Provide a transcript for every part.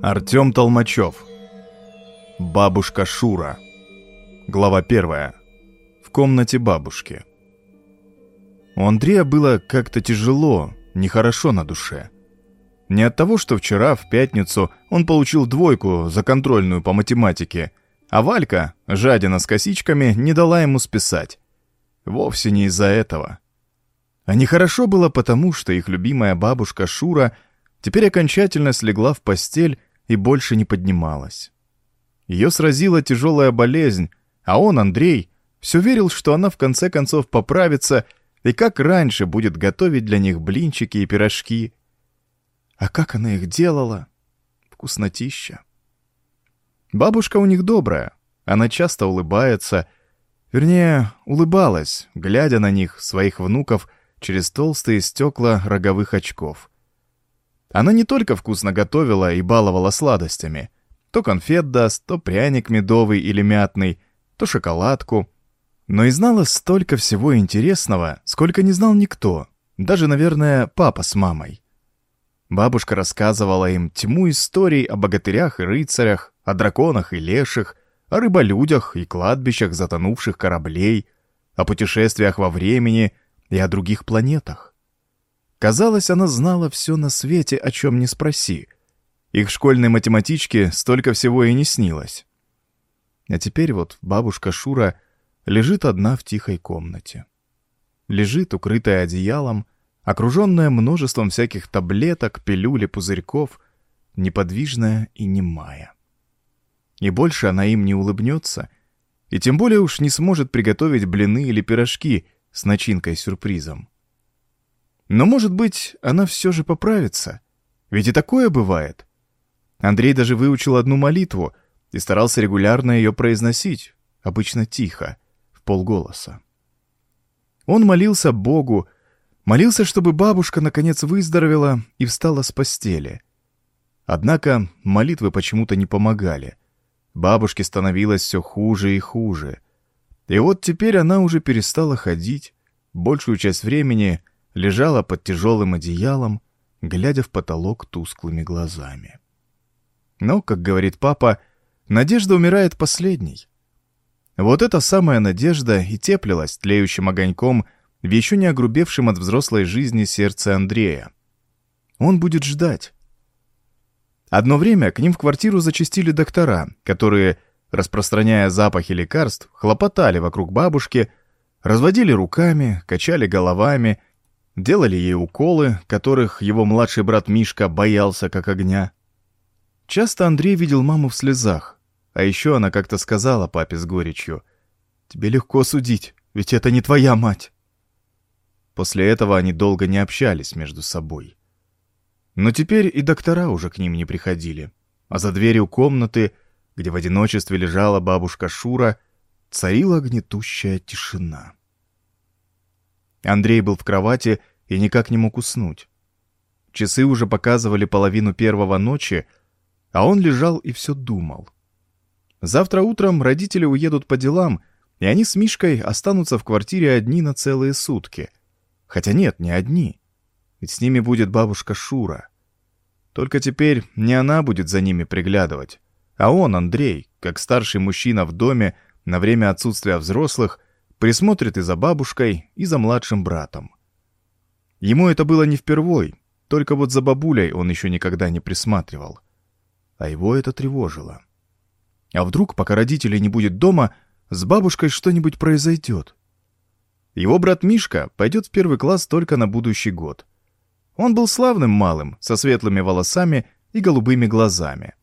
Артем Толмачев. Бабушка Шура. Глава первая. В комнате бабушки. У Андрея было как-то тяжело, нехорошо на душе. Не от того, что вчера, в пятницу, он получил двойку за контрольную по математике, а Валька, жадина с косичками, не дала ему списать. Вовсе не из-за этого. А нехорошо было потому, что их любимая бабушка Шура теперь окончательно слегла в постель и больше не поднималась. Ее сразила тяжелая болезнь, а он, Андрей, все верил, что она в конце концов поправится и как раньше будет готовить для них блинчики и пирожки. А как она их делала? Вкуснотища. Бабушка у них добрая, она часто улыбается, вернее, улыбалась, глядя на них, своих внуков, через толстые стекла роговых очков. Она не только вкусно готовила и баловала сладостями. То конфет даст, то пряник медовый или мятный, то шоколадку. Но и знала столько всего интересного, сколько не знал никто, даже, наверное, папа с мамой. Бабушка рассказывала им тьму историй о богатырях и рыцарях, о драконах и леших, о рыболюдях и кладбищах затонувших кораблей, о путешествиях во времени и о других планетах. Казалось, она знала все на свете, о чем не спроси. Их школьной математичке столько всего и не снилось. А теперь вот бабушка Шура лежит одна в тихой комнате. Лежит, укрытая одеялом, окруженная множеством всяких таблеток, пилюль и пузырьков, неподвижная и немая. И больше она им не улыбнется, и тем более уж не сможет приготовить блины или пирожки с начинкой-сюрпризом. Но, может быть, она все же поправится. Ведь и такое бывает. Андрей даже выучил одну молитву и старался регулярно ее произносить, обычно тихо, в полголоса. Он молился Богу, молился, чтобы бабушка наконец выздоровела и встала с постели. Однако молитвы почему-то не помогали. Бабушке становилось все хуже и хуже. И вот теперь она уже перестала ходить, большую часть времени — лежала под тяжелым одеялом, глядя в потолок тусклыми глазами. Но, как говорит папа, надежда умирает последней. Вот эта самая надежда и теплилась тлеющим огоньком в еще не огрубевшем от взрослой жизни сердце Андрея. Он будет ждать. Одно время к ним в квартиру зачастили доктора, которые, распространяя запахи лекарств, хлопотали вокруг бабушки, разводили руками, качали головами Делали ей уколы, которых его младший брат Мишка боялся как огня. Часто Андрей видел маму в слезах, а еще она как-то сказала папе с горечью, «Тебе легко судить, ведь это не твоя мать». После этого они долго не общались между собой. Но теперь и доктора уже к ним не приходили, а за дверью комнаты, где в одиночестве лежала бабушка Шура, царила гнетущая тишина. Андрей был в кровати и никак не мог уснуть. Часы уже показывали половину первого ночи, а он лежал и все думал. Завтра утром родители уедут по делам, и они с Мишкой останутся в квартире одни на целые сутки. Хотя нет, не одни. Ведь с ними будет бабушка Шура. Только теперь не она будет за ними приглядывать, а он, Андрей, как старший мужчина в доме на время отсутствия взрослых, присмотрит и за бабушкой, и за младшим братом. Ему это было не впервой, только вот за бабулей он еще никогда не присматривал. А его это тревожило. А вдруг, пока родителей не будет дома, с бабушкой что-нибудь произойдет? Его брат Мишка пойдет в первый класс только на будущий год. Он был славным малым, со светлыми волосами и голубыми глазами.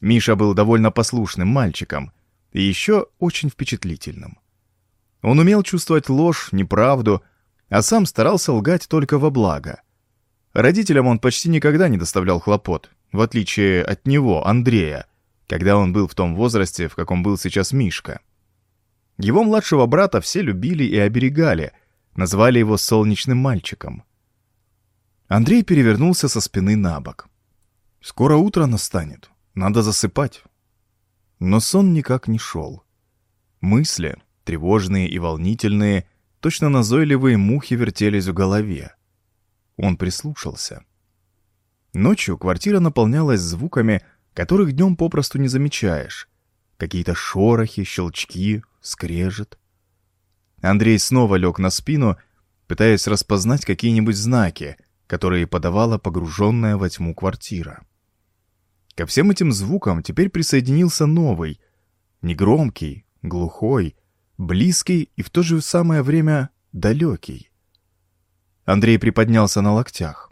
Миша был довольно послушным мальчиком и еще очень впечатлительным. Он умел чувствовать ложь, неправду, а сам старался лгать только во благо. Родителям он почти никогда не доставлял хлопот, в отличие от него, Андрея, когда он был в том возрасте, в каком был сейчас Мишка. Его младшего брата все любили и оберегали, назвали его солнечным мальчиком. Андрей перевернулся со спины на бок. «Скоро утро настанет, надо засыпать». Но сон никак не шел. Мысли, тревожные и волнительные, точно назойливые мухи вертелись в голове. Он прислушался. Ночью квартира наполнялась звуками, которых днем попросту не замечаешь. Какие-то шорохи, щелчки, скрежет. Андрей снова лег на спину, пытаясь распознать какие-нибудь знаки, которые подавала погруженная во тьму квартира. Ко всем этим звукам теперь присоединился новый, негромкий, глухой, близкий и в то же самое время далекий. Андрей приподнялся на локтях.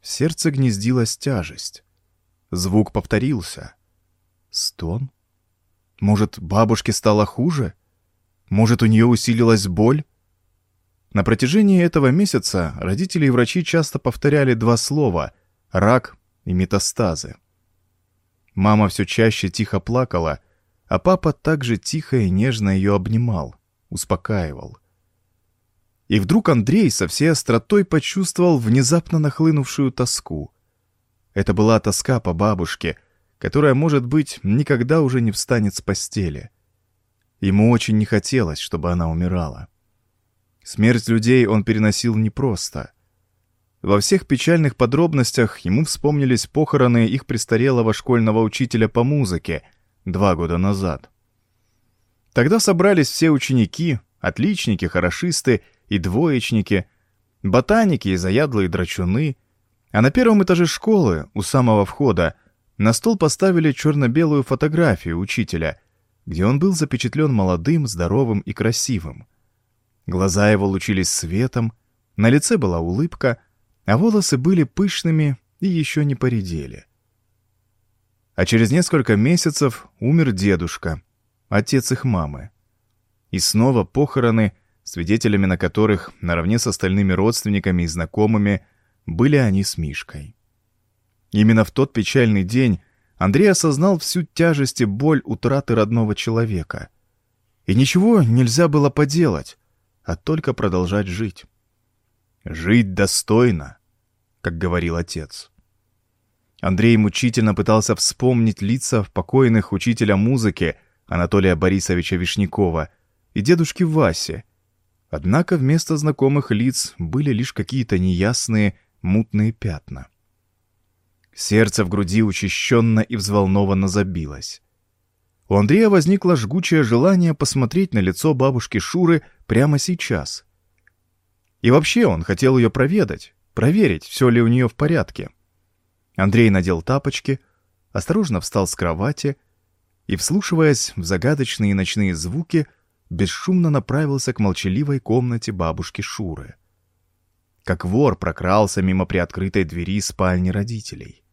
В сердце гнездилась тяжесть. Звук повторился. Стон? Может, бабушке стало хуже? Может, у нее усилилась боль? На протяжении этого месяца родители и врачи часто повторяли два слова «рак» и «метастазы». Мама все чаще тихо плакала, а папа также тихо и нежно ее обнимал, успокаивал. И вдруг Андрей со всей остротой почувствовал внезапно нахлынувшую тоску. Это была тоска по бабушке, которая, может быть, никогда уже не встанет с постели. Ему очень не хотелось, чтобы она умирала. Смерть людей он переносил непросто. Во всех печальных подробностях ему вспомнились похороны их престарелого школьного учителя по музыке два года назад. Тогда собрались все ученики, отличники, хорошисты и двоечники, ботаники и заядлые драчуны, а на первом этаже школы, у самого входа, на стол поставили черно-белую фотографию учителя, где он был запечатлен молодым, здоровым и красивым. Глаза его лучились светом, на лице была улыбка — а волосы были пышными и еще не поредели. А через несколько месяцев умер дедушка, отец их мамы. И снова похороны, свидетелями на которых, наравне с остальными родственниками и знакомыми, были они с Мишкой. Именно в тот печальный день Андрей осознал всю тяжесть и боль утраты родного человека. И ничего нельзя было поделать, а только продолжать жить. Жить достойно, как говорил отец. Андрей мучительно пытался вспомнить лица покойных учителя музыки Анатолия Борисовича Вишнякова и дедушки Васи. Однако вместо знакомых лиц были лишь какие-то неясные, мутные пятна. Сердце в груди учащенно и взволнованно забилось. У Андрея возникло жгучее желание посмотреть на лицо бабушки Шуры прямо сейчас — и вообще он хотел ее проведать, проверить, все ли у нее в порядке. Андрей надел тапочки, осторожно встал с кровати и, вслушиваясь в загадочные ночные звуки, бесшумно направился к молчаливой комнате бабушки Шуры. Как вор прокрался мимо приоткрытой двери спальни родителей.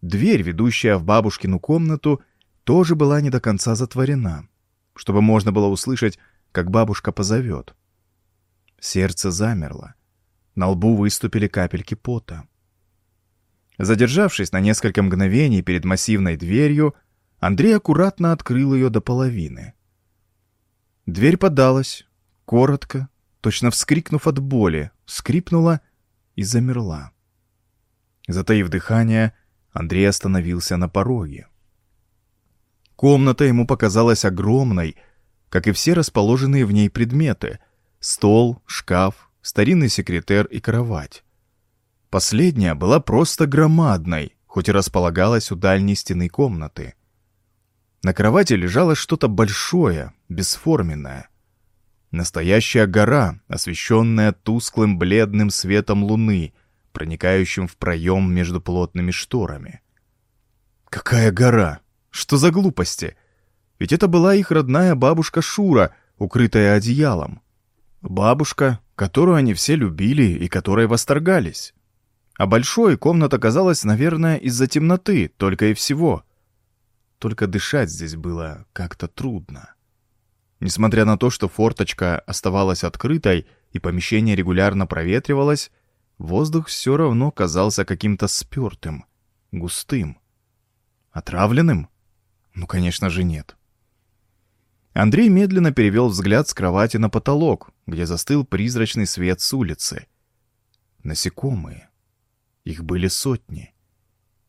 Дверь, ведущая в бабушкину комнату, тоже была не до конца затворена, чтобы можно было услышать, как бабушка позовет. Сердце замерло. На лбу выступили капельки пота. Задержавшись на несколько мгновений перед массивной дверью, Андрей аккуратно открыл ее до половины. Дверь подалась, коротко, точно вскрикнув от боли, скрипнула и замерла. Затаив дыхание, Андрей остановился на пороге. Комната ему показалась огромной, как и все расположенные в ней предметы — Стол, шкаф, старинный секретер и кровать. Последняя была просто громадной, хоть и располагалась у дальней стены комнаты. На кровати лежало что-то большое, бесформенное. Настоящая гора, освещенная тусклым бледным светом луны, проникающим в проем между плотными шторами. Какая гора? Что за глупости? Ведь это была их родная бабушка Шура, укрытая одеялом. Бабушка, которую они все любили и которой восторгались. А большой комната казалась, наверное, из-за темноты, только и всего. Только дышать здесь было как-то трудно. Несмотря на то, что форточка оставалась открытой и помещение регулярно проветривалось, воздух все равно казался каким-то спертым, густым. Отравленным? Ну, конечно же, нет. Андрей медленно перевел взгляд с кровати на потолок, где застыл призрачный свет с улицы. Насекомые. Их были сотни.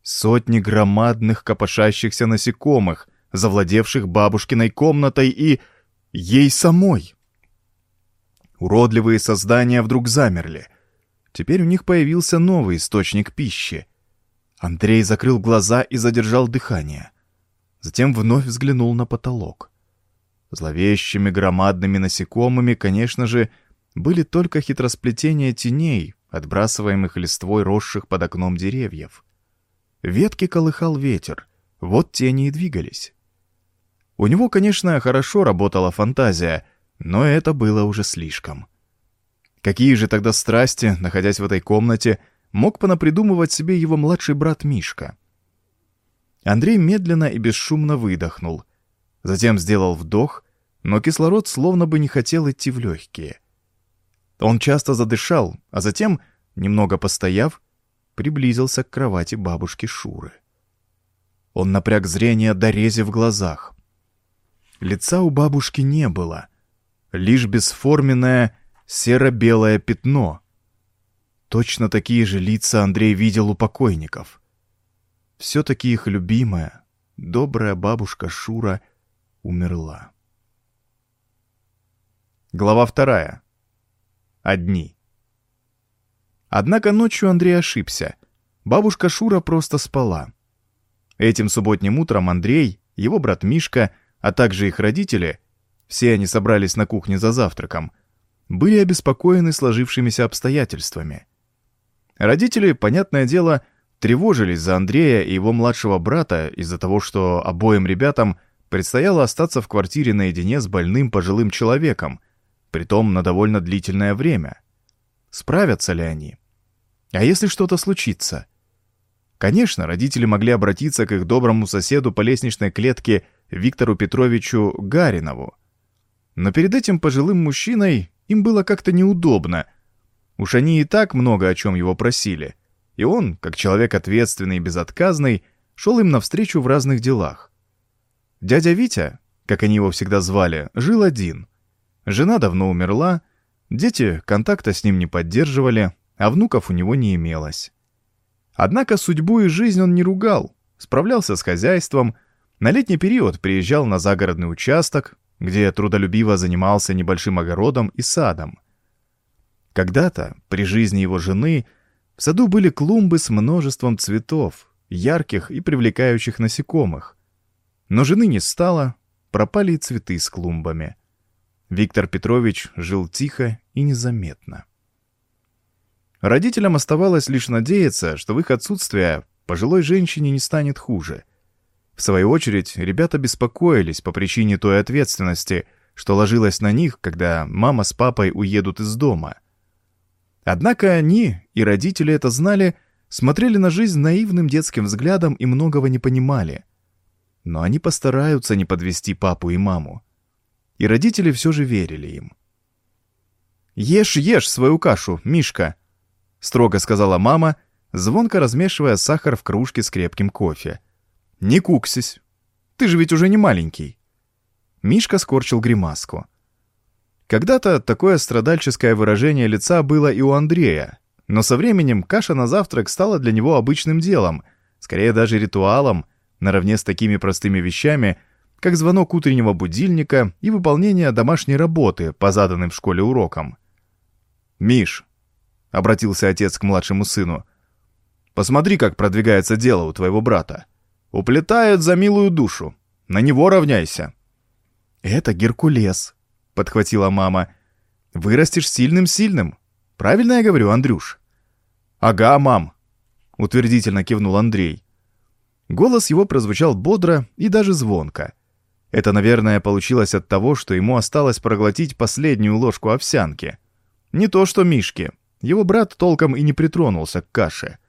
Сотни громадных копошащихся насекомых, завладевших бабушкиной комнатой и... ей самой. Уродливые создания вдруг замерли. Теперь у них появился новый источник пищи Андрей закрыл глаза и задержал дыхание. Затем вновь взглянул на потолок. Зловещими громадными насекомыми, конечно же, были только хитросплетения теней, отбрасываемых листвой росших под окном деревьев. Ветки колыхал ветер, вот тени и двигались. У него, конечно, хорошо работала фантазия, но это было уже слишком. Какие же тогда страсти, находясь в этой комнате, мог понапридумывать себе его младший брат Мишка? Андрей медленно и бесшумно выдохнул. Затем сделал вдох, но кислород словно бы не хотел идти в легкие. Он часто задышал, а затем, немного постояв, приблизился к кровати бабушки Шуры. Он напряг зрение до рези в глазах. Лица у бабушки не было, лишь бесформенное серо-белое пятно. Точно такие же лица Андрей видел у покойников. Все-таки их любимая, добрая бабушка Шура умерла. Глава вторая. Одни. Однако ночью Андрей ошибся. Бабушка Шура просто спала. Этим субботним утром Андрей, его брат Мишка, а также их родители, все они собрались на кухне за завтраком, были обеспокоены сложившимися обстоятельствами. Родители, понятное дело, тревожились за Андрея и его младшего брата из-за того, что обоим ребятам предстояло остаться в квартире наедине с больным пожилым человеком, притом на довольно длительное время. Справятся ли они? А если что-то случится? Конечно, родители могли обратиться к их доброму соседу по лестничной клетке Виктору Петровичу Гаринову. Но перед этим пожилым мужчиной им было как-то неудобно. Уж они и так много о чем его просили. И он, как человек ответственный и безотказный, шел им навстречу в разных делах. Дядя Витя, как они его всегда звали, жил один. Жена давно умерла, дети контакта с ним не поддерживали, а внуков у него не имелось. Однако судьбу и жизнь он не ругал, справлялся с хозяйством, на летний период приезжал на загородный участок, где трудолюбиво занимался небольшим огородом и садом. Когда-то, при жизни его жены, в саду были клумбы с множеством цветов, ярких и привлекающих насекомых. Но жены не стало, пропали и цветы с клумбами. Виктор Петрович жил тихо и незаметно. Родителям оставалось лишь надеяться, что в их отсутствие пожилой женщине не станет хуже. В свою очередь, ребята беспокоились по причине той ответственности, что ложилась на них, когда мама с папой уедут из дома. Однако они, и родители это знали, смотрели на жизнь наивным детским взглядом и многого не понимали. Но они постараются не подвести папу и маму. И родители все же верили им. «Ешь, ешь свою кашу, Мишка!» строго сказала мама, звонко размешивая сахар в кружке с крепким кофе. «Не куксись. Ты же ведь уже не маленький». Мишка скорчил гримаску. Когда-то такое страдальческое выражение лица было и у Андрея, но со временем каша на завтрак стала для него обычным делом, скорее даже ритуалом, наравне с такими простыми вещами, как звонок утреннего будильника и выполнение домашней работы по заданным в школе урокам. «Миш, — обратился отец к младшему сыну. «Посмотри, как продвигается дело у твоего брата. Уплетает за милую душу. На него равняйся». «Это Геркулес», — подхватила мама. «Вырастешь сильным-сильным. Правильно я говорю, Андрюш?» «Ага, мам», — утвердительно кивнул Андрей. Голос его прозвучал бодро и даже звонко. Это, наверное, получилось от того, что ему осталось проглотить последнюю ложку овсянки. Не то что Мишке. Его брат толком и не притронулся к каше.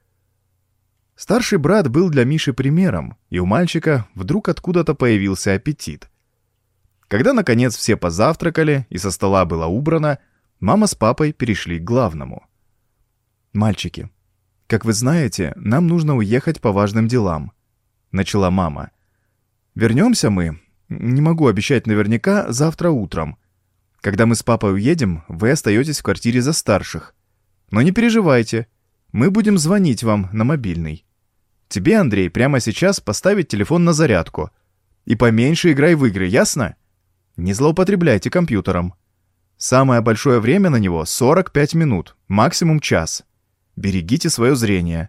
Старший брат был для Миши примером, и у мальчика вдруг откуда-то появился аппетит. Когда, наконец, все позавтракали и со стола было убрано, мама с папой перешли к главному. «Мальчики, как вы знаете, нам нужно уехать по важным делам», — начала мама. «Вернемся мы, не могу обещать наверняка, завтра утром. Когда мы с папой уедем, вы остаетесь в квартире за старших. Но не переживайте, мы будем звонить вам на мобильный. Тебе, Андрей, прямо сейчас поставить телефон на зарядку. И поменьше играй в игры, ясно? Не злоупотребляйте компьютером. Самое большое время на него 45 минут, максимум час. Берегите свое зрение.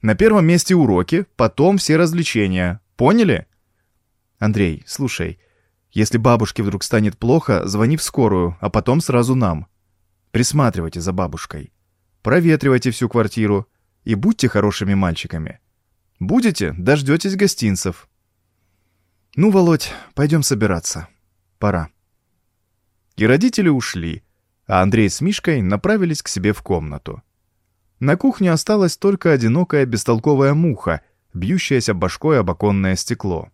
На первом месте уроки, потом все развлечения. Поняли? Андрей, слушай, если бабушке вдруг станет плохо, звони в скорую, а потом сразу нам. Присматривайте за бабушкой. Проветривайте всю квартиру и будьте хорошими мальчиками. Будете, дождетесь гостинцев. Ну, Володь, пойдем собираться. Пора. И родители ушли, а Андрей с Мишкой направились к себе в комнату. На кухне осталась только одинокая бестолковая муха, бьющаяся башкой об оконное стекло.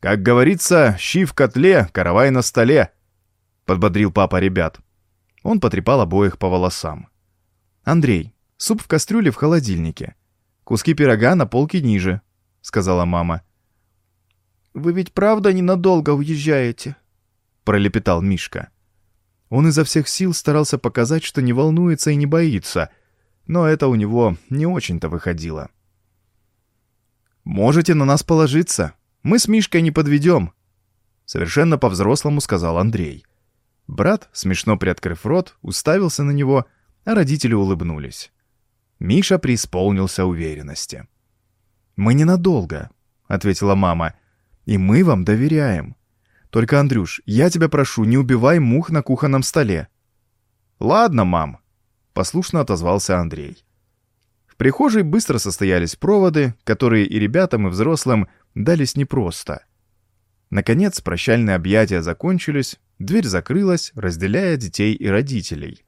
«Как говорится, щи в котле, каравай на столе», — подбодрил папа ребят. Он потрепал обоих по волосам. «Андрей, суп в кастрюле в холодильнике. Куски пирога на полке ниже», — сказала мама. «Вы ведь правда ненадолго уезжаете?» — пролепетал Мишка. Он изо всех сил старался показать, что не волнуется и не боится, но это у него не очень-то выходило. «Можете на нас положиться», мы с Мишкой не подведем», — совершенно по-взрослому сказал Андрей. Брат, смешно приоткрыв рот, уставился на него, а родители улыбнулись. Миша преисполнился уверенности. «Мы ненадолго», — ответила мама, — «и мы вам доверяем. Только, Андрюш, я тебя прошу, не убивай мух на кухонном столе». «Ладно, мам», — послушно отозвался Андрей. В прихожей быстро состоялись проводы, которые и ребятам, и взрослым дались непросто. Наконец, прощальные объятия закончились, дверь закрылась, разделяя детей и родителей.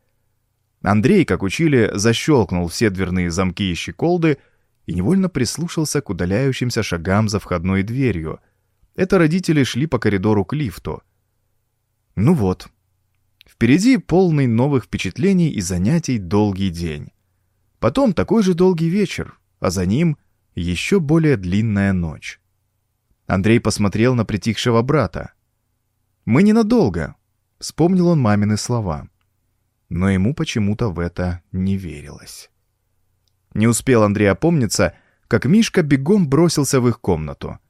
Андрей, как учили, защелкнул все дверные замки и щеколды и невольно прислушался к удаляющимся шагам за входной дверью. Это родители шли по коридору к лифту. Ну вот. Впереди полный новых впечатлений и занятий долгий день. Потом такой же долгий вечер, а за ним еще более длинная ночь. Андрей посмотрел на притихшего брата. «Мы ненадолго», — вспомнил он мамины слова. Но ему почему-то в это не верилось. Не успел Андрей опомниться, как Мишка бегом бросился в их комнату.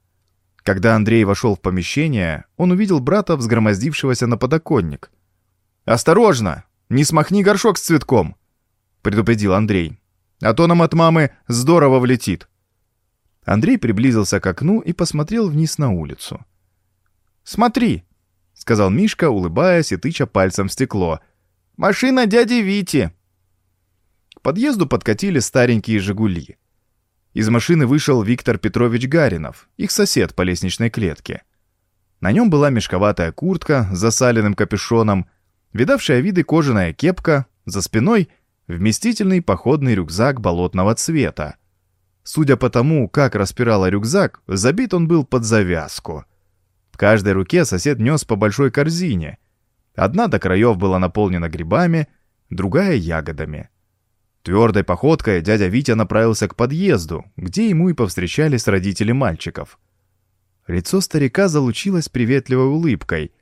Когда Андрей вошел в помещение, он увидел брата, взгромоздившегося на подоконник. «Осторожно! Не смахни горшок с цветком!» — предупредил Андрей. «А то нам от мамы здорово влетит!» Андрей приблизился к окну и посмотрел вниз на улицу. «Смотри!» — сказал Мишка, улыбаясь и тыча пальцем в стекло. «Машина дяди Вити!» К подъезду подкатили старенькие «Жигули». Из машины вышел Виктор Петрович Гаринов, их сосед по лестничной клетке. На нем была мешковатая куртка с засаленным капюшоном, видавшая виды кожаная кепка, за спиной вместительный походный рюкзак болотного цвета, Судя по тому, как распирала рюкзак, забит он был под завязку. В каждой руке сосед нес по большой корзине. Одна до краев была наполнена грибами, другая — ягодами. Твердой походкой дядя Витя направился к подъезду, где ему и повстречались родители мальчиков. Лицо старика залучилось приветливой улыбкой,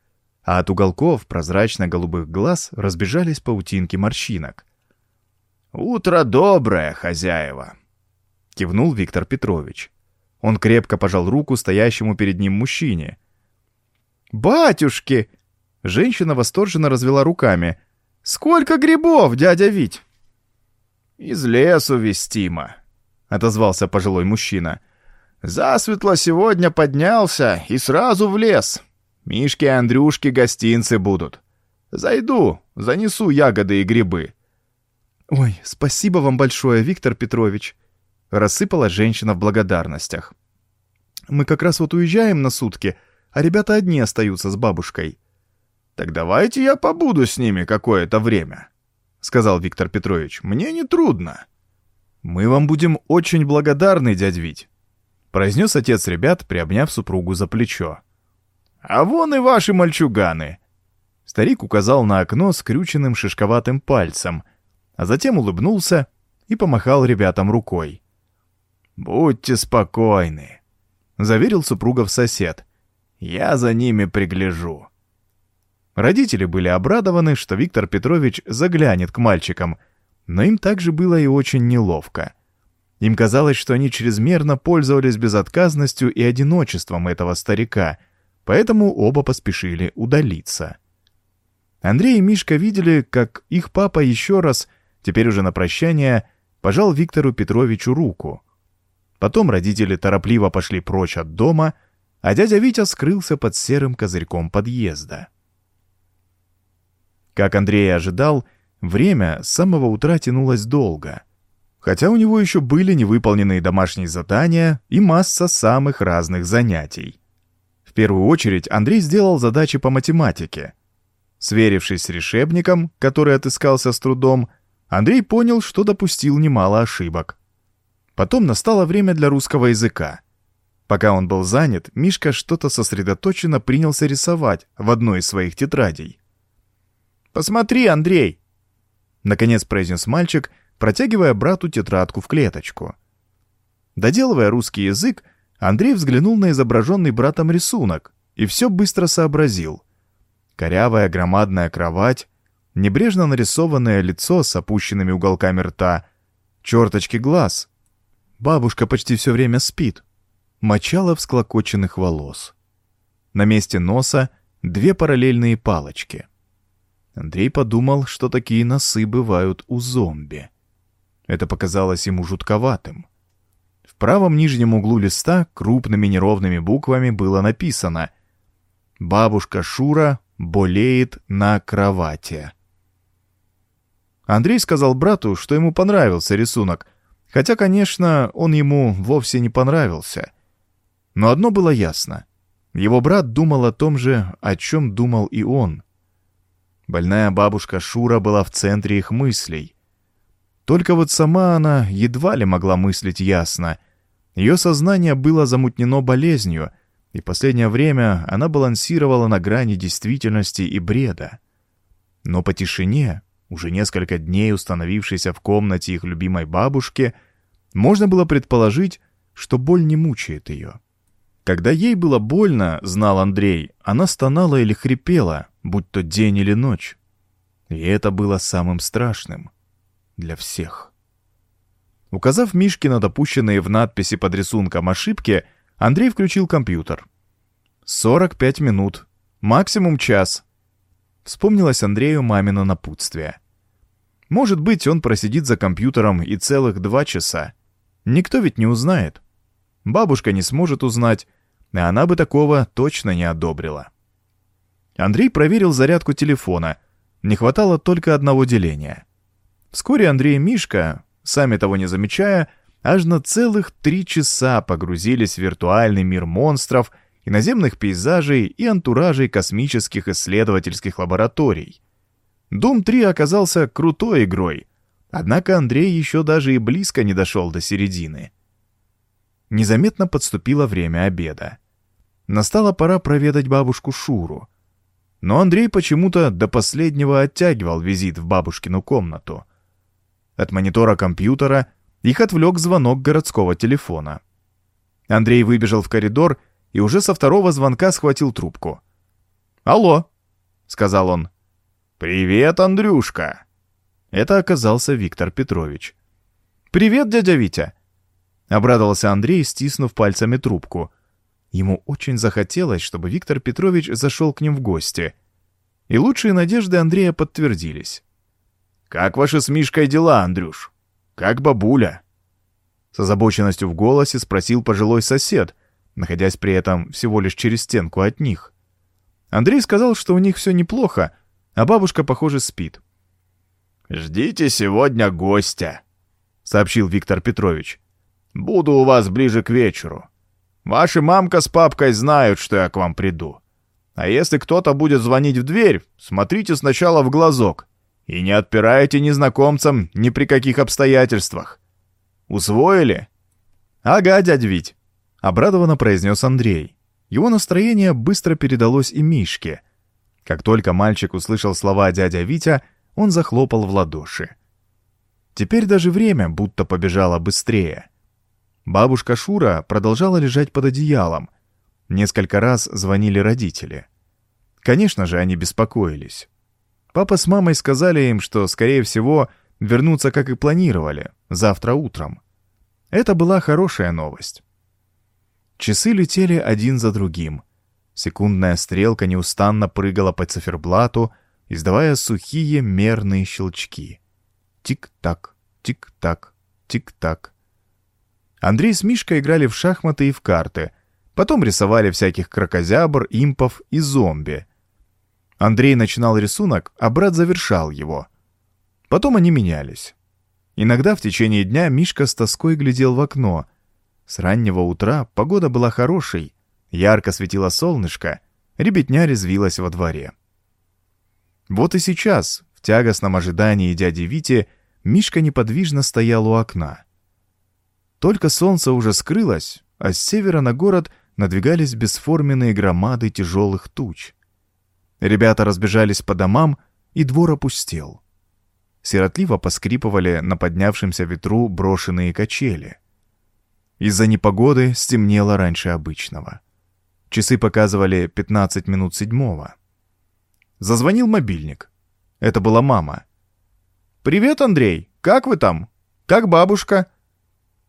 а от уголков прозрачно-голубых глаз разбежались паутинки морщинок. «Утро доброе, хозяева!» Кивнул Виктор Петрович. Он крепко пожал руку стоящему перед ним мужчине. «Батюшки!» Женщина восторженно развела руками. «Сколько грибов, дядя Вить!» «Из лесу вестимо», — отозвался пожилой мужчина. «Засветло сегодня поднялся и сразу в лес. Мишки и Андрюшки гостинцы будут. Зайду, занесу ягоды и грибы». «Ой, спасибо вам большое, Виктор Петрович», Рассыпала женщина в благодарностях. «Мы как раз вот уезжаем на сутки, а ребята одни остаются с бабушкой». «Так давайте я побуду с ними какое-то время», — сказал Виктор Петрович. «Мне не трудно». «Мы вам будем очень благодарны, дядь Вить», — произнес отец ребят, приобняв супругу за плечо. «А вон и ваши мальчуганы!» Старик указал на окно скрюченным шишковатым пальцем, а затем улыбнулся и помахал ребятам рукой. «Будьте спокойны», — заверил супругов сосед. «Я за ними пригляжу». Родители были обрадованы, что Виктор Петрович заглянет к мальчикам, но им также было и очень неловко. Им казалось, что они чрезмерно пользовались безотказностью и одиночеством этого старика, поэтому оба поспешили удалиться. Андрей и Мишка видели, как их папа еще раз, теперь уже на прощание, пожал Виктору Петровичу руку. Потом родители торопливо пошли прочь от дома, а дядя Витя скрылся под серым козырьком подъезда. Как Андрей и ожидал, время с самого утра тянулось долго, хотя у него еще были невыполненные домашние задания и масса самых разных занятий. В первую очередь Андрей сделал задачи по математике. Сверившись с решебником, который отыскался с трудом, Андрей понял, что допустил немало ошибок. Потом настало время для русского языка. Пока он был занят, Мишка что-то сосредоточенно принялся рисовать в одной из своих тетрадей. «Посмотри, Андрей!» Наконец произнес мальчик, протягивая брату тетрадку в клеточку. Доделывая русский язык, Андрей взглянул на изображенный братом рисунок и все быстро сообразил. Корявая громадная кровать, небрежно нарисованное лицо с опущенными уголками рта, черточки глаз. Бабушка почти все время спит. Мочала всклокоченных волос. На месте носа две параллельные палочки. Андрей подумал, что такие носы бывают у зомби. Это показалось ему жутковатым. В правом нижнем углу листа крупными неровными буквами было написано «Бабушка Шура болеет на кровати». Андрей сказал брату, что ему понравился рисунок, хотя, конечно, он ему вовсе не понравился. Но одно было ясно. Его брат думал о том же, о чем думал и он. Больная бабушка Шура была в центре их мыслей. Только вот сама она едва ли могла мыслить ясно. Ее сознание было замутнено болезнью, и последнее время она балансировала на грани действительности и бреда. Но по тишине, уже несколько дней установившейся в комнате их любимой бабушки, можно было предположить, что боль не мучает ее. Когда ей было больно, знал Андрей, она стонала или хрипела, будь то день или ночь. И это было самым страшным для всех. Указав Мишке на допущенные в надписи под рисунком ошибки, Андрей включил компьютер. 45 минут, максимум час, Вспомнилось Андрею мамино напутствие. Может быть, он просидит за компьютером и целых два часа. Никто ведь не узнает. Бабушка не сможет узнать, и она бы такого точно не одобрила. Андрей проверил зарядку телефона. Не хватало только одного деления. Вскоре Андрей и Мишка, сами того не замечая, аж на целых три часа погрузились в виртуальный мир монстров — иноземных пейзажей и антуражей космических исследовательских лабораторий. Doom-3 оказался крутой игрой, однако Андрей еще даже и близко не дошел до середины. Незаметно подступило время обеда. Настала пора проведать бабушку Шуру. Но Андрей почему-то до последнего оттягивал визит в бабушкину комнату. От монитора компьютера их отвлек звонок городского телефона. Андрей выбежал в коридор и уже со второго звонка схватил трубку. «Алло», — сказал он. «Привет, Андрюшка!» Это оказался Виктор Петрович. «Привет, дядя Витя!» Обрадовался Андрей, стиснув пальцами трубку. Ему очень захотелось, чтобы Виктор Петрович зашел к ним в гости. И лучшие надежды Андрея подтвердились. «Как ваши с Мишкой дела, Андрюш? Как бабуля?» С озабоченностью в голосе спросил пожилой сосед, находясь при этом всего лишь через стенку от них. Андрей сказал, что у них все неплохо, а бабушка, похоже, спит. «Ждите сегодня гостя», — сообщил Виктор Петрович. «Буду у вас ближе к вечеру. Ваши мамка с папкой знают, что я к вам приду. А если кто-то будет звонить в дверь, смотрите сначала в глазок и не отпирайте незнакомцам ни при каких обстоятельствах. Усвоили?» «Ага, дядь Вить», — обрадованно произнес Андрей. Его настроение быстро передалось и Мишке. Как только мальчик услышал слова дядя Витя, он захлопал в ладоши. Теперь даже время будто побежало быстрее. Бабушка Шура продолжала лежать под одеялом. Несколько раз звонили родители. Конечно же, они беспокоились. Папа с мамой сказали им, что, скорее всего, вернутся, как и планировали, завтра утром. Это была хорошая новость. Часы летели один за другим. Секундная стрелка неустанно прыгала по циферблату, издавая сухие мерные щелчки. Тик-так, тик-так, тик-так. Андрей с Мишкой играли в шахматы и в карты, потом рисовали всяких крокозябр, импов и зомби. Андрей начинал рисунок, а брат завершал его. Потом они менялись. Иногда в течение дня Мишка с тоской глядел в окно. С раннего утра погода была хорошей, ярко светило солнышко, ребятня резвилась во дворе. Вот и сейчас, в тягостном ожидании дяди Вити, Мишка неподвижно стоял у окна. Только солнце уже скрылось, а с севера на город надвигались бесформенные громады тяжелых туч. Ребята разбежались по домам, и двор опустел. Сиротливо поскрипывали на поднявшемся ветру брошенные качели. Из-за непогоды стемнело раньше обычного. Часы показывали 15 минут седьмого. Зазвонил мобильник. Это была мама. «Привет, Андрей! Как вы там? Как бабушка?»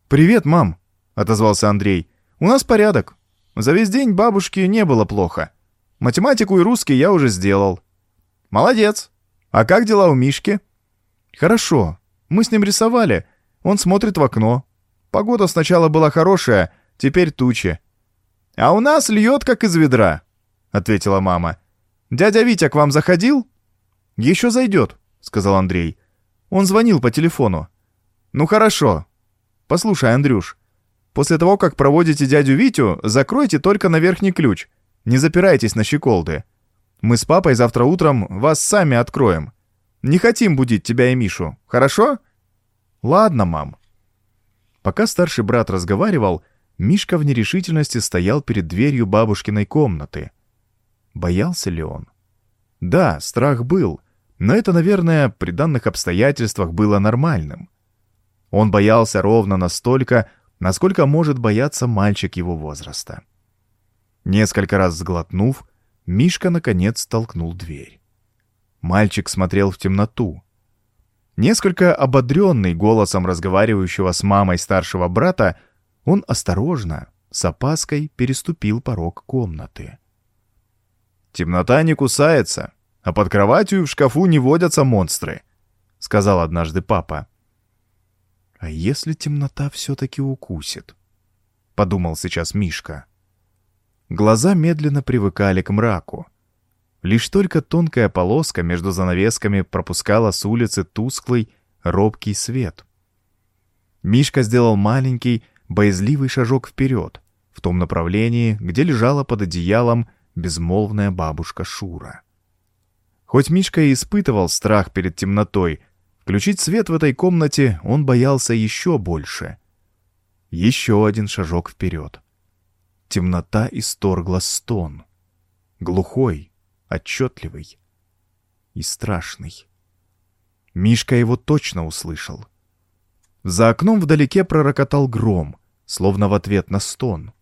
«Привет, мам!» — отозвался Андрей. «У нас порядок. За весь день бабушки не было плохо. Математику и русский я уже сделал». «Молодец! А как дела у Мишки?» «Хорошо. Мы с ним рисовали. Он смотрит в окно. Погода сначала была хорошая, теперь тучи». «А у нас льет, как из ведра», — ответила мама. «Дядя Витя к вам заходил?» «Еще зайдет», — сказал Андрей. «Он звонил по телефону». «Ну хорошо. Послушай, Андрюш, после того, как проводите дядю Витю, закройте только на верхний ключ. Не запирайтесь на щеколды. Мы с папой завтра утром вас сами откроем. Не хотим будить тебя и Мишу, хорошо?» «Ладно, мам». Пока старший брат разговаривал, Мишка в нерешительности стоял перед дверью бабушкиной комнаты — Боялся ли он? Да, страх был, но это, наверное, при данных обстоятельствах было нормальным. Он боялся ровно настолько, насколько может бояться мальчик его возраста. Несколько раз сглотнув, Мишка наконец толкнул дверь. Мальчик смотрел в темноту. Несколько ободренный голосом разговаривающего с мамой старшего брата, он осторожно, с опаской переступил порог комнаты. «Темнота не кусается, а под кроватью и в шкафу не водятся монстры», — сказал однажды папа. «А если темнота все-таки укусит?» — подумал сейчас Мишка. Глаза медленно привыкали к мраку. Лишь только тонкая полоска между занавесками пропускала с улицы тусклый, робкий свет. Мишка сделал маленький, боязливый шажок вперед, в том направлении, где лежала под одеялом безмолвная бабушка Шура. Хоть Мишка и испытывал страх перед темнотой, включить свет в этой комнате он боялся еще больше. Еще один шажок вперед. Темнота исторгла стон. Глухой, отчетливый и страшный. Мишка его точно услышал. За окном вдалеке пророкотал гром, словно в ответ на стон.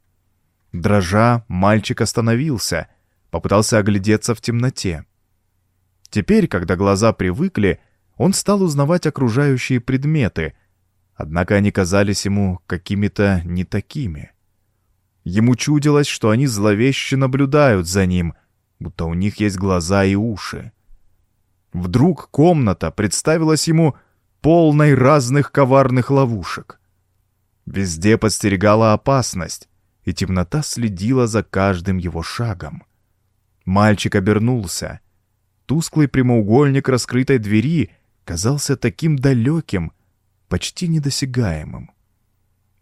Дрожа, мальчик остановился, попытался оглядеться в темноте. Теперь, когда глаза привыкли, он стал узнавать окружающие предметы, однако они казались ему какими-то не такими. Ему чудилось, что они зловеще наблюдают за ним, будто у них есть глаза и уши. Вдруг комната представилась ему полной разных коварных ловушек. Везде подстерегала опасность, и темнота следила за каждым его шагом. Мальчик обернулся. Тусклый прямоугольник раскрытой двери казался таким далеким, почти недосягаемым.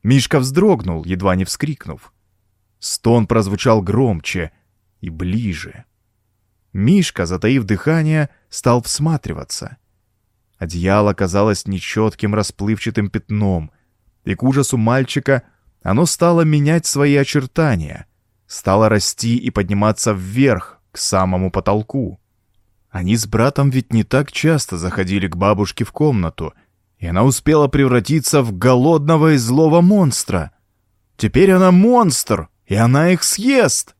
Мишка вздрогнул, едва не вскрикнув. Стон прозвучал громче и ближе. Мишка, затаив дыхание, стал всматриваться. Одеяло казалось нечетким расплывчатым пятном, и к ужасу мальчика — оно стало менять свои очертания, стало расти и подниматься вверх, к самому потолку. Они с братом ведь не так часто заходили к бабушке в комнату, и она успела превратиться в голодного и злого монстра. Теперь она монстр, и она их съест.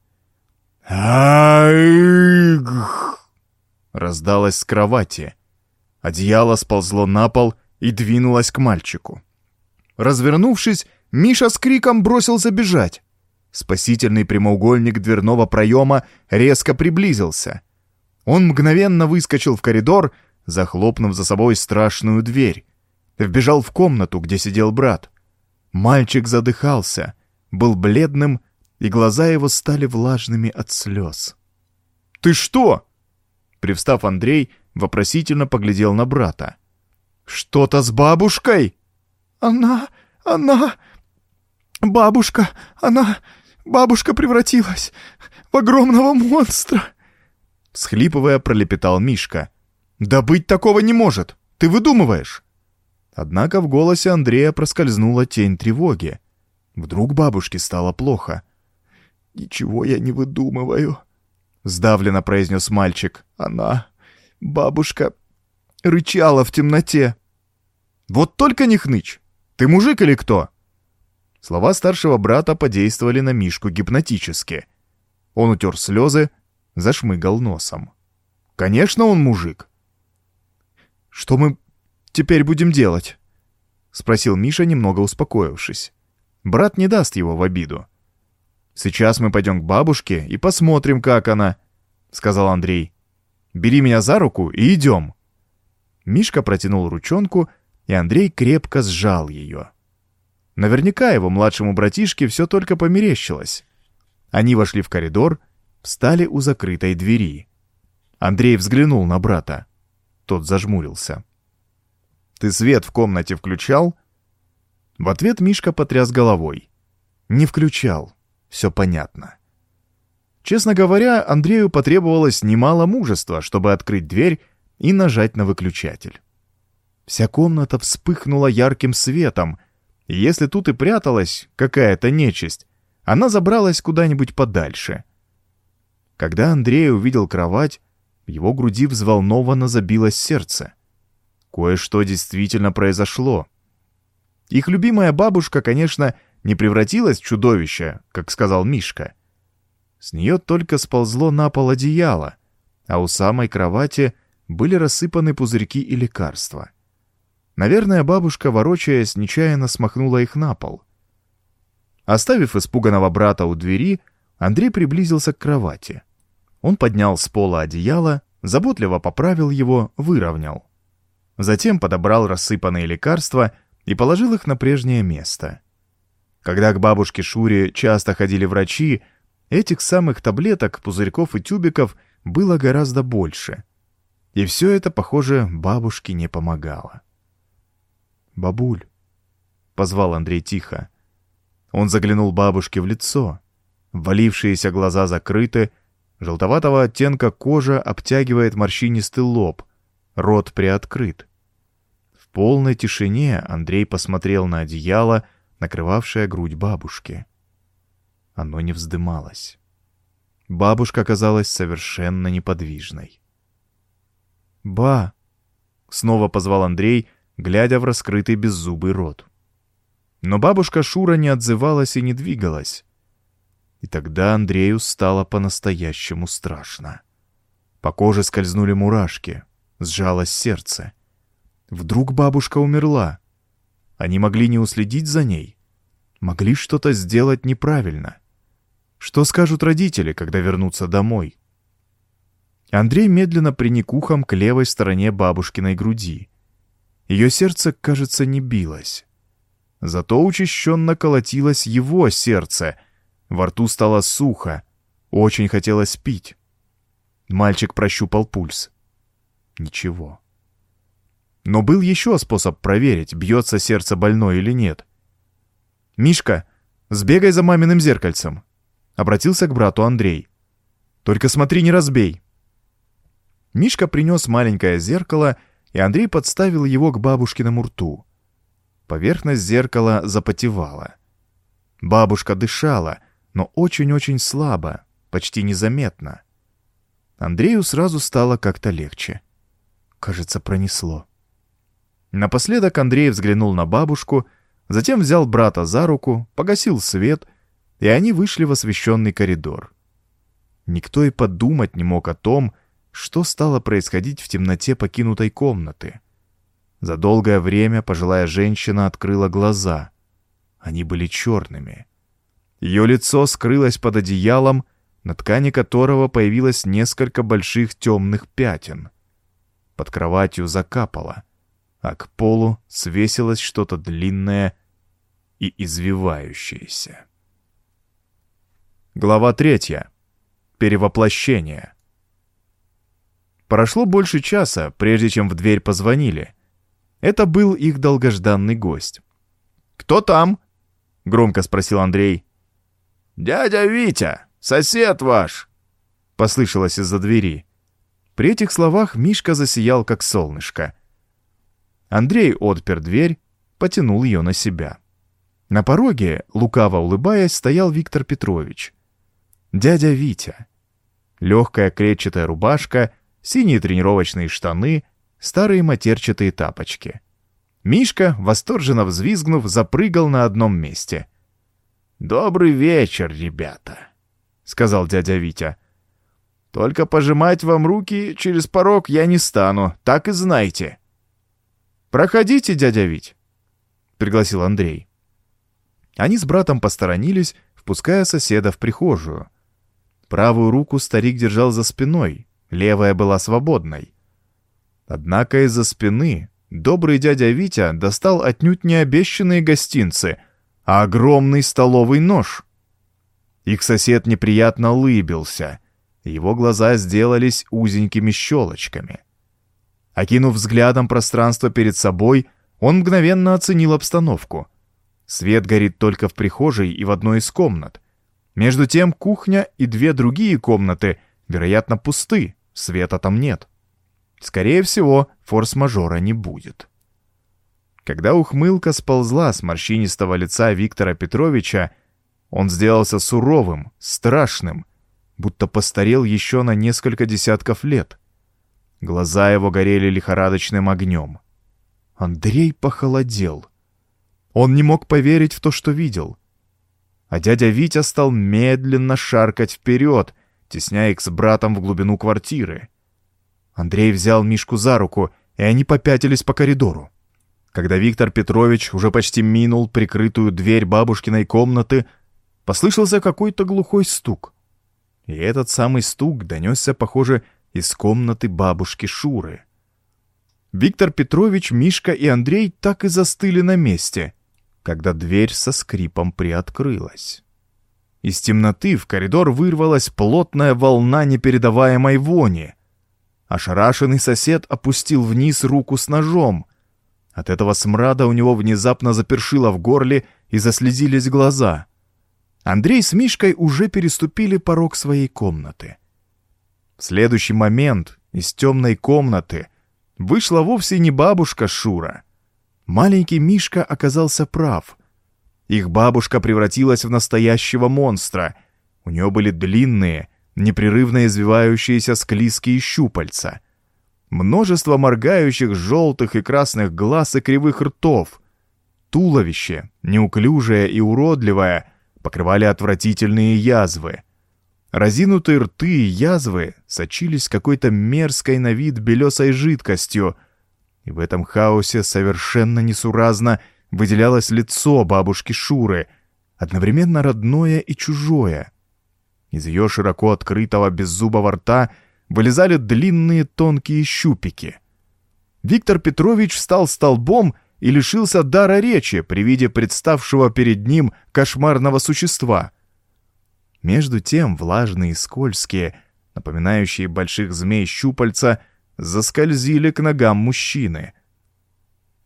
«Айгх!» раздалось с кровати. Одеяло сползло на пол и двинулось к мальчику. Развернувшись, Миша с криком бросился бежать. Спасительный прямоугольник дверного проема резко приблизился. Он мгновенно выскочил в коридор, захлопнув за собой страшную дверь. вбежал в комнату, где сидел брат. Мальчик задыхался, был бледным, и глаза его стали влажными от слез. «Ты что?» Привстав, Андрей вопросительно поглядел на брата. «Что-то с бабушкой?» «Она... она... бабушка... она... бабушка превратилась в огромного монстра!» Схлипывая, пролепетал Мишка. «Да быть такого не может! Ты выдумываешь!» Однако в голосе Андрея проскользнула тень тревоги. Вдруг бабушке стало плохо. «Ничего я не выдумываю», — сдавленно произнес мальчик. «Она, бабушка, рычала в темноте». «Вот только не хнычь! Ты мужик или кто?» Слова старшего брата подействовали на Мишку гипнотически. Он утер слезы, зашмыгал носом. «Конечно, он мужик!» «Что мы теперь будем делать?» — спросил Миша, немного успокоившись. Брат не даст его в обиду. «Сейчас мы пойдем к бабушке и посмотрим, как она», — сказал Андрей. «Бери меня за руку и идем». Мишка протянул ручонку, и Андрей крепко сжал ее. Наверняка его младшему братишке все только померещилось. Они вошли в коридор, встали у закрытой двери. Андрей взглянул на брата. Тот зажмурился. «Ты свет в комнате включал?» В ответ Мишка потряс головой. «Не включал. Все понятно». Честно говоря, Андрею потребовалось немало мужества, чтобы открыть дверь и нажать на выключатель. Вся комната вспыхнула ярким светом, и если тут и пряталась какая-то нечисть, она забралась куда-нибудь подальше. Когда Андрей увидел кровать, в его груди взволнованно забилось сердце. Кое-что действительно произошло. Их любимая бабушка, конечно, не превратилась в чудовище, как сказал Мишка. С нее только сползло на пол одеяло, а у самой кровати были рассыпаны пузырьки и лекарства. Наверное, бабушка, ворочаясь, нечаянно смахнула их на пол. Оставив испуганного брата у двери, Андрей приблизился к кровати. Он поднял с пола одеяло, заботливо поправил его, выровнял. Затем подобрал рассыпанные лекарства и положил их на прежнее место. Когда к бабушке Шуре часто ходили врачи, этих самых таблеток, пузырьков и тюбиков было гораздо больше. И все это, похоже, бабушке не помогало. «Бабуль», — позвал Андрей тихо. Он заглянул бабушке в лицо. Валившиеся глаза закрыты, желтоватого оттенка кожа обтягивает морщинистый лоб, рот приоткрыт. В полной тишине Андрей посмотрел на одеяло, накрывавшее грудь бабушки. Оно не вздымалось. Бабушка оказалась совершенно неподвижной. «Ба!» — снова позвал Андрей, глядя в раскрытый беззубый рот. Но бабушка Шура не отзывалась и не двигалась. И тогда Андрею стало по-настоящему страшно. По коже скользнули мурашки, сжалось сердце. Вдруг бабушка умерла. Они могли не уследить за ней, могли что-то сделать неправильно. Что скажут родители, когда вернутся домой? Андрей медленно приник ухом к левой стороне бабушкиной груди. Ее сердце, кажется, не билось. Зато учащенно колотилось его сердце. Во рту стало сухо. Очень хотелось пить. Мальчик прощупал пульс. Ничего. Но был еще способ проверить, бьется сердце больной или нет. «Мишка, сбегай за маминым зеркальцем», — обратился к брату Андрей. «Только смотри, не разбей». Мишка принес маленькое зеркало и Андрей подставил его к бабушкиному рту. Поверхность зеркала запотевала. Бабушка дышала, но очень-очень слабо, почти незаметно. Андрею сразу стало как-то легче. Кажется, пронесло. Напоследок Андрей взглянул на бабушку, затем взял брата за руку, погасил свет, и они вышли в освещенный коридор. Никто и подумать не мог о том, что стало происходить в темноте покинутой комнаты. За долгое время пожилая женщина открыла глаза. Они были черными. Ее лицо скрылось под одеялом, на ткани которого появилось несколько больших темных пятен. Под кроватью закапало. А к полу свесилось что-то длинное и извивающееся. Глава третья. Перевоплощение. Прошло больше часа, прежде чем в дверь позвонили. Это был их долгожданный гость. «Кто там?» — громко спросил Андрей. «Дядя Витя, сосед ваш!» — послышалось из-за двери. При этих словах Мишка засиял, как солнышко. Андрей отпер дверь, потянул ее на себя. На пороге, лукаво улыбаясь, стоял Виктор Петрович. Дядя Витя. Легкая клетчатая рубашка, синие тренировочные штаны, старые матерчатые тапочки. Мишка, восторженно взвизгнув, запрыгал на одном месте. «Добрый вечер, ребята», — сказал дядя Витя. «Только пожимать вам руки через порог я не стану, так и знайте». «Проходите, дядя Вить», — пригласил Андрей. Они с братом посторонились, впуская соседа в прихожую. Правую руку старик держал за спиной, левая была свободной. Однако из-за спины добрый дядя Витя достал отнюдь не обещанные гостинцы, а огромный столовый нож. Их сосед неприятно улыбился, его глаза сделались узенькими щелочками. Окинув взглядом пространство перед собой, он мгновенно оценил обстановку. Свет горит только в прихожей и в одной из комнат. Между тем кухня и две другие комнаты, вероятно, пусты, света там нет. Скорее всего, форс-мажора не будет. Когда ухмылка сползла с морщинистого лица Виктора Петровича, он сделался суровым, страшным, будто постарел еще на несколько десятков лет. Глаза его горели лихорадочным огнем. Андрей похолодел. Он не мог поверить в то, что видел. А дядя Витя стал медленно шаркать вперед, тесняя их с братом в глубину квартиры. Андрей взял Мишку за руку, и они попятились по коридору. Когда Виктор Петрович уже почти минул прикрытую дверь бабушкиной комнаты, послышался какой-то глухой стук. И этот самый стук донесся, похоже, из комнаты бабушки Шуры. Виктор Петрович, Мишка и Андрей так и застыли на месте, когда дверь со скрипом приоткрылась. Из темноты в коридор вырвалась плотная волна непередаваемой вони. Ошарашенный сосед опустил вниз руку с ножом — от этого смрада у него внезапно запершило в горле и заслезились глаза. Андрей с Мишкой уже переступили порог своей комнаты. В следующий момент из темной комнаты вышла вовсе не бабушка Шура. Маленький Мишка оказался прав. Их бабушка превратилась в настоящего монстра. У нее были длинные, непрерывно извивающиеся склизкие щупальца — Множество моргающих желтых и красных глаз и кривых ртов. Туловище, неуклюжее и уродливое, покрывали отвратительные язвы. Разинутые рты и язвы сочились какой-то мерзкой на вид белесой жидкостью, и в этом хаосе совершенно несуразно выделялось лицо бабушки Шуры, одновременно родное и чужое. Из ее широко открытого беззубого рта — вылезали длинные тонкие щупики. Виктор Петрович встал столбом и лишился дара речи при виде представшего перед ним кошмарного существа. Между тем влажные и скользкие, напоминающие больших змей щупальца, заскользили к ногам мужчины.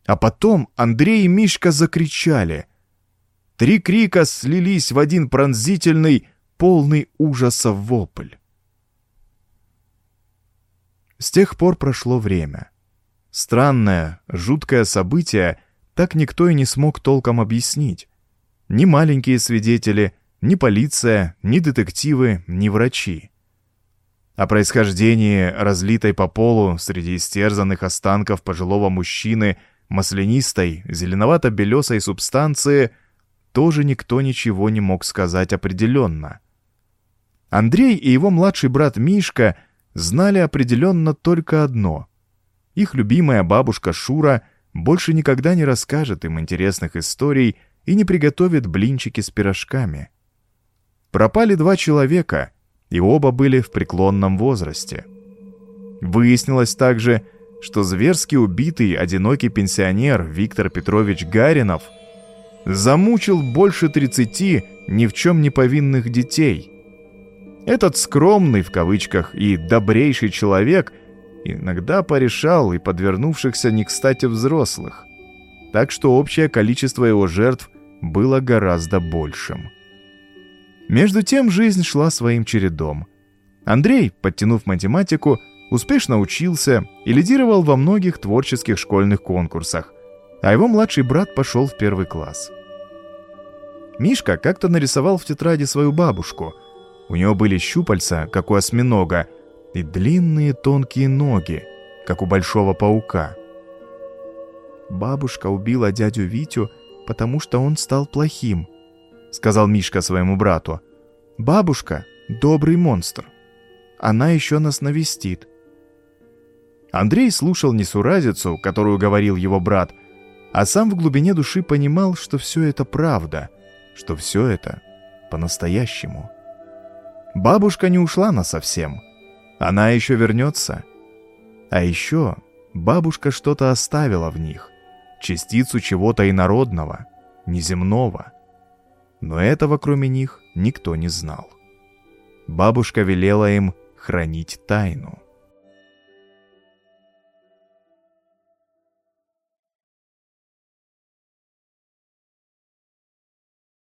А потом Андрей и Мишка закричали. Три крика слились в один пронзительный, полный ужаса вопль. С тех пор прошло время. Странное, жуткое событие так никто и не смог толком объяснить. Ни маленькие свидетели, ни полиция, ни детективы, ни врачи. О происхождении разлитой по полу среди истерзанных останков пожилого мужчины маслянистой, зеленовато-белесой субстанции тоже никто ничего не мог сказать определенно. Андрей и его младший брат Мишка — знали определенно только одно. Их любимая бабушка Шура больше никогда не расскажет им интересных историй и не приготовит блинчики с пирожками. Пропали два человека, и оба были в преклонном возрасте. Выяснилось также, что зверски убитый одинокий пенсионер Виктор Петрович Гаринов замучил больше 30 ни в чем не повинных детей. Этот скромный, в кавычках, и добрейший человек иногда порешал и подвернувшихся не кстати взрослых, так что общее количество его жертв было гораздо большим. Между тем жизнь шла своим чередом. Андрей, подтянув математику, успешно учился и лидировал во многих творческих школьных конкурсах, а его младший брат пошел в первый класс. Мишка как-то нарисовал в тетради свою бабушку. У нее были щупальца, как у осьминога, и длинные тонкие ноги, как у большого паука. «Бабушка убила дядю Витю, потому что он стал плохим», — сказал Мишка своему брату. «Бабушка — добрый монстр. Она еще нас навестит. Андрей слушал несуразицу, которую говорил его брат, а сам в глубине души понимал, что все это правда, что все это по-настоящему. Бабушка не ушла насовсем. Она еще вернется. А еще бабушка что-то оставила в них, частицу чего-то инородного, неземного. Но этого, кроме них, никто не знал. Бабушка велела им хранить тайну.